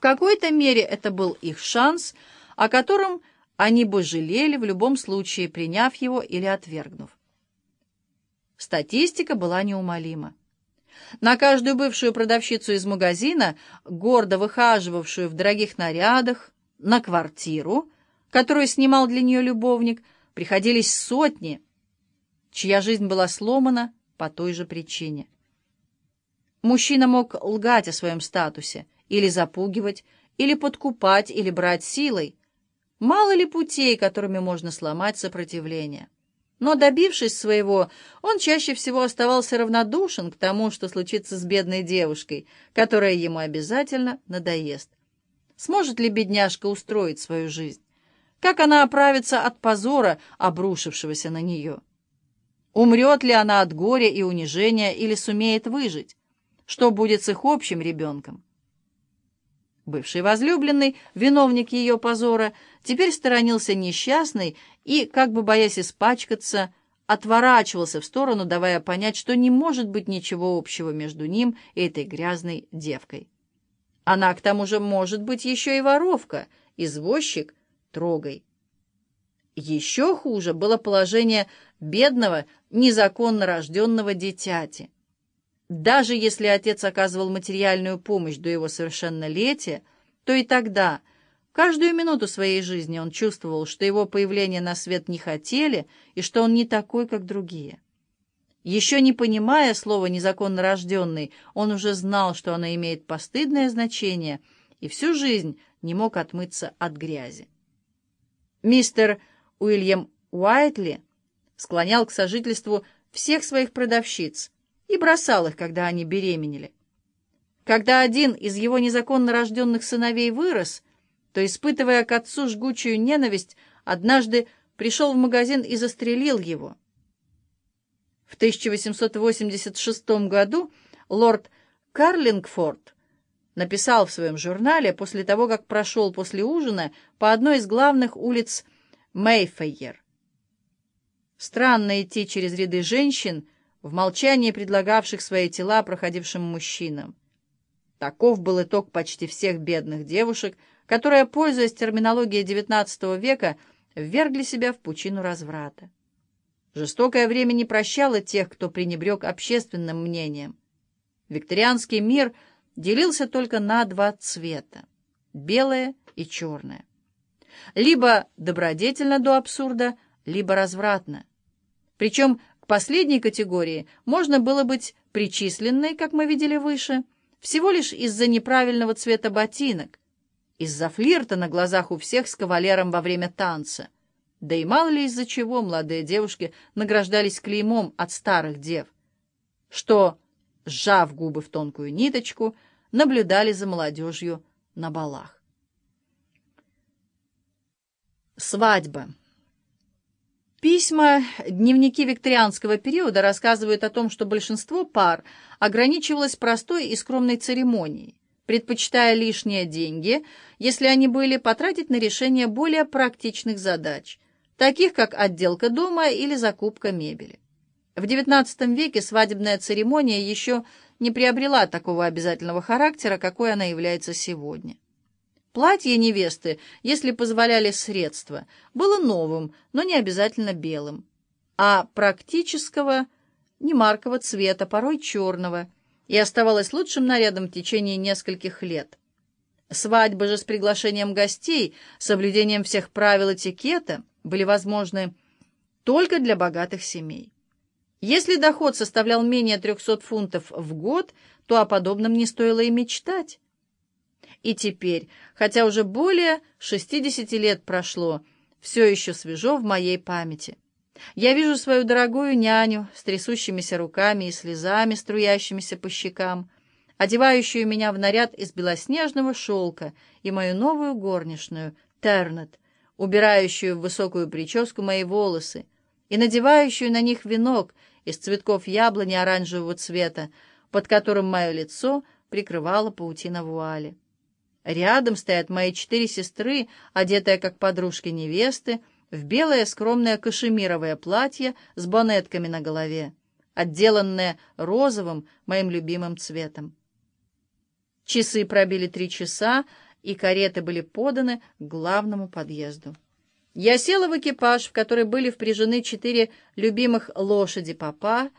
В какой-то мере это был их шанс, о котором они бы жалели в любом случае, приняв его или отвергнув. Статистика была неумолима. На каждую бывшую продавщицу из магазина, гордо выхаживавшую в дорогих нарядах, на квартиру, которую снимал для нее любовник, приходились сотни, чья жизнь была сломана по той же причине. Мужчина мог лгать о своем статусе, или запугивать, или подкупать, или брать силой. Мало ли путей, которыми можно сломать сопротивление. Но, добившись своего, он чаще всего оставался равнодушен к тому, что случится с бедной девушкой, которая ему обязательно надоест. Сможет ли бедняжка устроить свою жизнь? Как она оправится от позора, обрушившегося на нее? Умрет ли она от горя и унижения или сумеет выжить? Что будет с их общим ребенком? Бывший возлюбленный, виновник ее позора, теперь сторонился несчастный и, как бы боясь испачкаться, отворачивался в сторону, давая понять, что не может быть ничего общего между ним и этой грязной девкой. Она, к тому же, может быть еще и воровка, извозчик, трогай. Еще хуже было положение бедного, незаконно рожденного дитяти. Даже если отец оказывал материальную помощь до его совершеннолетия, то и тогда, каждую минуту своей жизни он чувствовал, что его появление на свет не хотели и что он не такой, как другие. Еще не понимая слова «незаконно рожденный», он уже знал, что оно имеет постыдное значение, и всю жизнь не мог отмыться от грязи. Мистер Уильям Уайтли склонял к сожительству всех своих продавщиц, и бросал их, когда они беременели. Когда один из его незаконно рожденных сыновей вырос, то, испытывая к отцу жгучую ненависть, однажды пришел в магазин и застрелил его. В 1886 году лорд Карлингфорд написал в своем журнале после того, как прошел после ужина по одной из главных улиц Мейфейер. Странно идти через ряды женщин, в молчании предлагавших свои тела проходившим мужчинам. Таков был итог почти всех бедных девушек, которые, пользуясь терминологией XIX века, ввергли себя в пучину разврата. Жестокое время не прощало тех, кто пренебрег общественным мнением. Викторианский мир делился только на два цвета — белое и черное. Либо добродетельно до абсурда, либо развратно. Причем последней категории можно было быть причисленной, как мы видели выше, всего лишь из-за неправильного цвета ботинок, из-за флирта на глазах у всех с кавалером во время танца. Да и мало ли из-за чего молодые девушки награждались клеймом от старых дев, что, сжав губы в тонкую ниточку, наблюдали за молодежью на балах. Свадьба. Письма, дневники викторианского периода рассказывают о том, что большинство пар ограничивалось простой и скромной церемонией, предпочитая лишние деньги, если они были, потратить на решение более практичных задач, таких как отделка дома или закупка мебели. В XIX веке свадебная церемония еще не приобрела такого обязательного характера, какой она является сегодня. Платье невесты, если позволяли средства, было новым, но не обязательно белым, а практического, не маркового цвета, порой черного, и оставалось лучшим нарядом в течение нескольких лет. Свадьбы же с приглашением гостей, соблюдением всех правил этикета были возможны только для богатых семей. Если доход составлял менее 300 фунтов в год, то о подобном не стоило и мечтать. И теперь, хотя уже более 60 лет прошло, все еще свежо в моей памяти. Я вижу свою дорогую няню с трясущимися руками и слезами, струящимися по щекам, одевающую меня в наряд из белоснежного шелка и мою новую горничную, Тернет, убирающую в высокую прическу мои волосы и надевающую на них венок из цветков яблони оранжевого цвета, под которым мое лицо прикрывала паутина вуали. Рядом стоят мои четыре сестры, одетые как подружки невесты, в белое скромное кашемировое платье с бонетками на голове, отделанное розовым, моим любимым цветом. Часы пробили три часа, и кареты были поданы к главному подъезду. Я села в экипаж, в который были впряжены четыре любимых лошади папа,